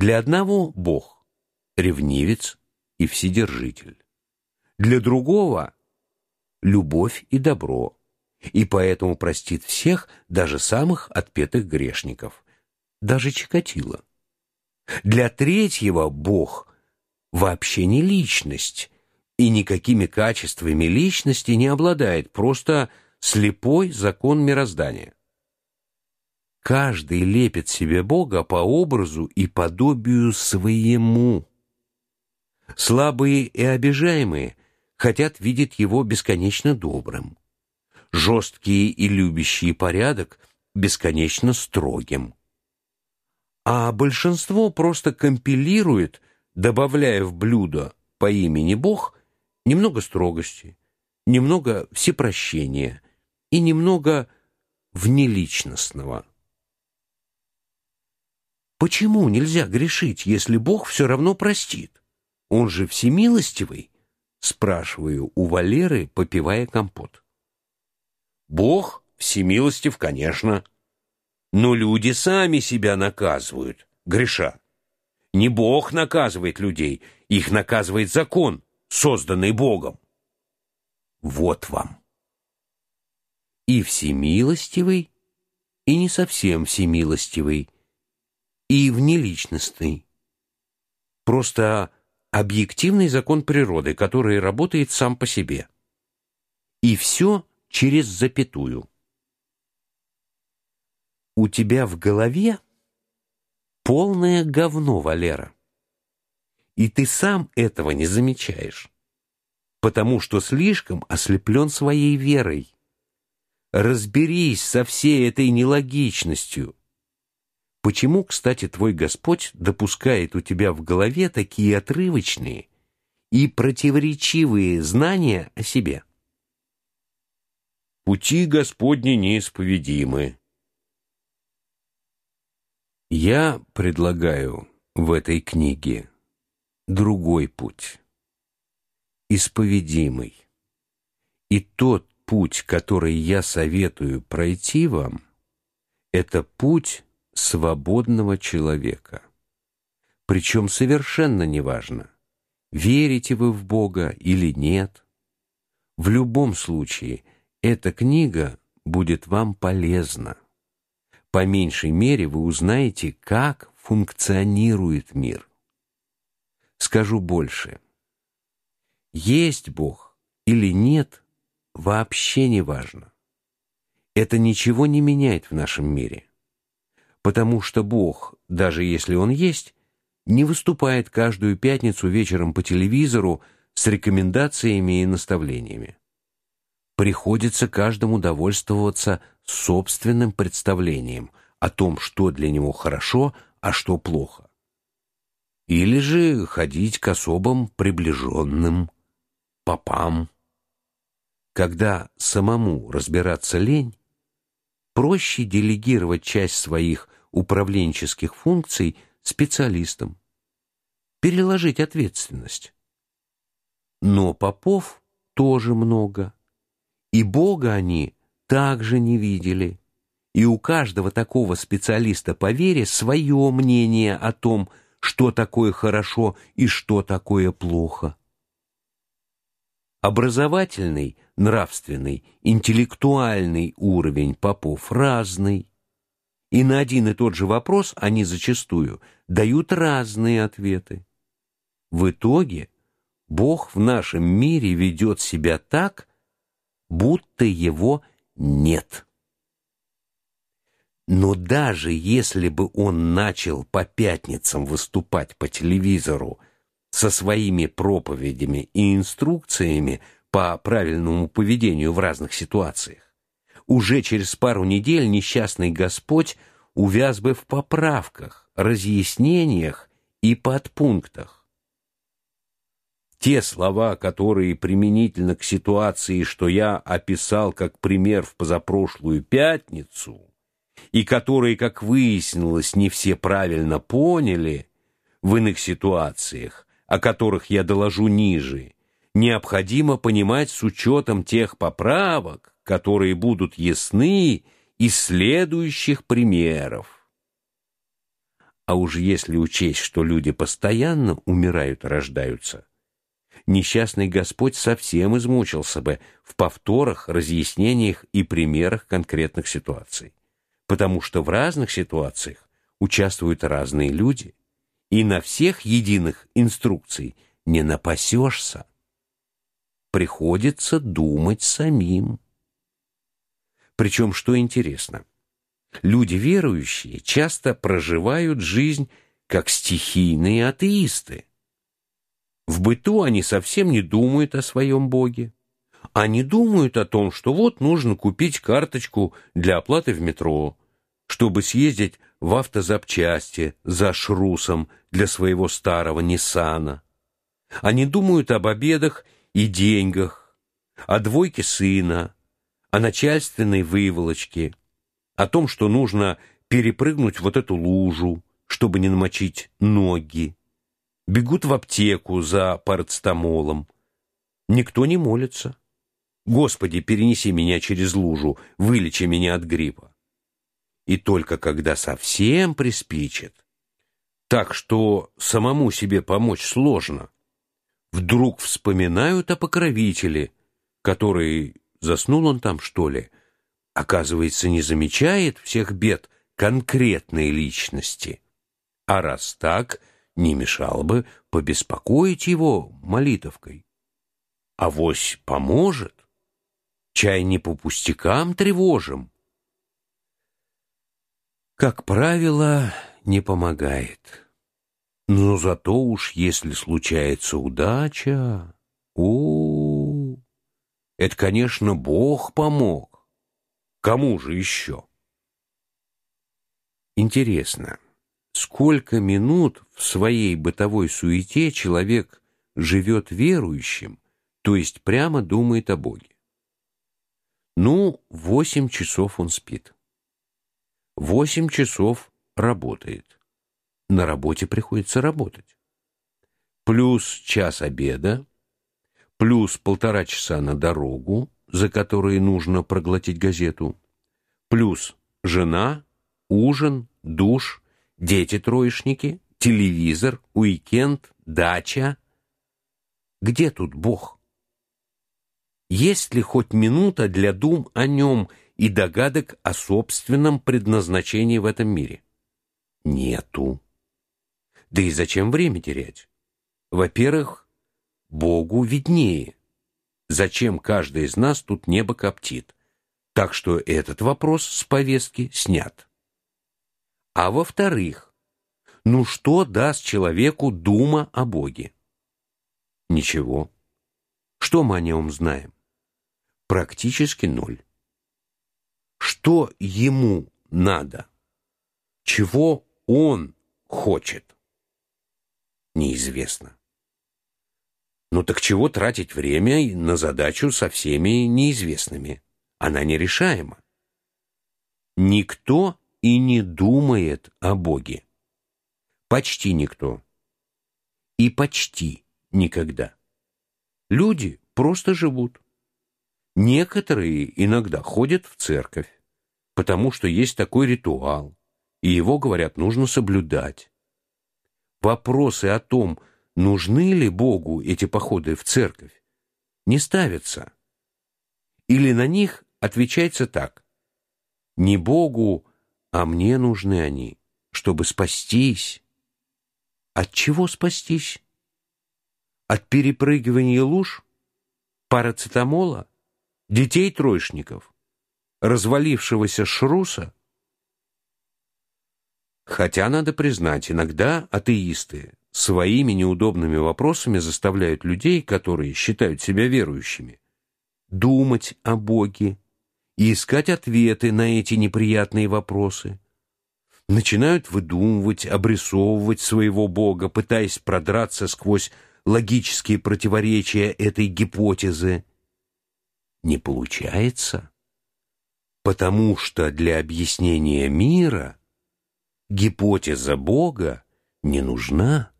Для одного Бог — ревнивец и вседержитель. Для другого — любовь и добро, и поэтому простит всех, даже самых отпетых грешников, даже Чикатило. Для третьего Бог вообще не личность, и никакими качествами личности не обладает, просто слепой закон мироздания. Каждый лепит себе Бога по образу и подобию своему. Слабые и обижаемые хотят видеть его бесконечно добрым. Жесткие и любящие порядок бесконечно строгим. А большинство просто компилирует, добавляя в блюдо по имени Бог немного строгости, немного всепрощения и немного внеличностного. Почему нельзя грешить, если Бог все равно простит? Он же всемилостивый, спрашиваю у Валеры, попивая компот. Бог всемилостив, конечно, но люди сами себя наказывают, греша. Не Бог наказывает людей, их наказывает закон, созданный Богом. Вот вам. И всемилостивый, и не совсем всемилостивый – и внеличностный. Просто объективный закон природы, который работает сам по себе. И все через запятую. У тебя в голове полное говно, Валера. И ты сам этого не замечаешь, потому что слишком ослеплен своей верой. Разберись со всей этой нелогичностью, Почему, кстати, твой Господь допускает у тебя в голове такие отрывочные и противоречивые знания о себе? Пути Господни неисповедимы. Я предлагаю в этой книге другой путь, исповедимый. И тот путь, который я советую пройти вам, это путь свободного человека. Причем совершенно неважно, верите вы в Бога или нет. В любом случае, эта книга будет вам полезна. По меньшей мере вы узнаете, как функционирует мир. Скажу больше. Есть Бог или нет, вообще не важно. Это ничего не меняет в нашем мире потому что Бог, даже если Он есть, не выступает каждую пятницу вечером по телевизору с рекомендациями и наставлениями. Приходится каждому довольствоваться собственным представлением о том, что для него хорошо, а что плохо. Или же ходить к особым приближенным, попам. Когда самому разбираться лень, проще делегировать часть своих управленческих функций специалистам, переложить ответственность. Но попов тоже много, и Бога они также не видели. И у каждого такого специалиста по вере свое мнение о том, что такое хорошо и что такое плохо. Образовательный, нравственный, интеллектуальный уровень попов разный. И на один и тот же вопрос они зачастую дают разные ответы. В итоге Бог в нашем мире ведет себя так, будто его нет. Но даже если бы он начал по пятницам выступать по телевизору со своими проповедями и инструкциями по правильному поведению в разных ситуациях, уже через пару недель несчастный Господь увяз бы в поправках, разъяснениях и подпунктах. Те слова, которые применительно к ситуации, что я описал как пример в позапрошлую пятницу, и которые, как выяснилось, не все правильно поняли в иных ситуациях, о которых я доложу ниже, необходимо понимать с учетом тех поправок, которые будут ясны из следующих примеров. А уж если учесть, что люди постоянно умирают и рождаются, несчастный Господь совсем измучился бы в повторах, разъяснениях и примерах конкретных ситуаций, потому что в разных ситуациях участвуют разные люди, и на всех единых инструкций не напасешься. Приходится думать самим. Причем, что интересно, люди верующие часто проживают жизнь как стихийные атеисты. В быту они совсем не думают о своем Боге. Они думают о том, что вот нужно купить карточку для оплаты в метро, чтобы съездить в автозапчасти за шрусом для своего старого Ниссана. Они думают об обедах и деньгах, о двойке сына, о начальственной выволочке, о том, что нужно перепрыгнуть вот эту лужу, чтобы не намочить ноги. Бегут в аптеку за парацетамолом. Никто не молится. Господи, перенеси меня через лужу, вылечи меня от гриппа. И только когда совсем приспичит, так что самому себе помочь сложно, вдруг вспоминают о покровителе, который Заснул он там, что ли? Оказывается, не замечает всех бед конкретной личности. А раз так, не мешало бы побеспокоить его молитовкой. Авось поможет. Чай не по пустякам тревожим. Как правило, не помогает. Но зато уж если случается удача, о, -о, -о это, конечно, Бог помог. Кому же еще? Интересно, сколько минут в своей бытовой суете человек живет верующим, то есть прямо думает о Боге? Ну, восемь часов он спит. Восемь часов работает. На работе приходится работать. Плюс час обеда, плюс полтора часа на дорогу, за которые нужно проглотить газету, плюс жена, ужин, душ, дети-троечники, телевизор, уикенд, дача. Где тут Бог? Есть ли хоть минута для дум о нем и догадок о собственном предназначении в этом мире? Нету. Да и зачем время терять? Во-первых, Богу виднее. Зачем каждый из нас тут небо коптит? Так что этот вопрос с повестки снят. А во-вторых, ну что даст человеку дума о Боге? Ничего. Что мы о нем знаем? Практически ноль. Что ему надо? Чего он хочет? Неизвестно. Ну так чего тратить время на задачу со всеми неизвестными? Она нерешаема. Никто и не думает о Боге. Почти никто. И почти никогда. Люди просто живут. Некоторые иногда ходят в церковь, потому что есть такой ритуал, и его, говорят, нужно соблюдать. Вопросы о том, нужны ли Богу эти походы в церковь, не ставятся. Или на них отвечается так: не Богу, а мне нужны они, чтобы спастись. От чего спастись? От перепрыгивания луж, парацетамола, детей-троечников, развалившегося шруса? Хотя надо признать, иногда атеисты своими неудобными вопросами заставляют людей, которые считают себя верующими, думать о Боге и искать ответы на эти неприятные вопросы. Начинают выдумывать, обрисовывать своего Бога, пытаясь продраться сквозь логические противоречия этой гипотезы. Не получается, потому что для объяснения мира гипотеза Бога не нужна.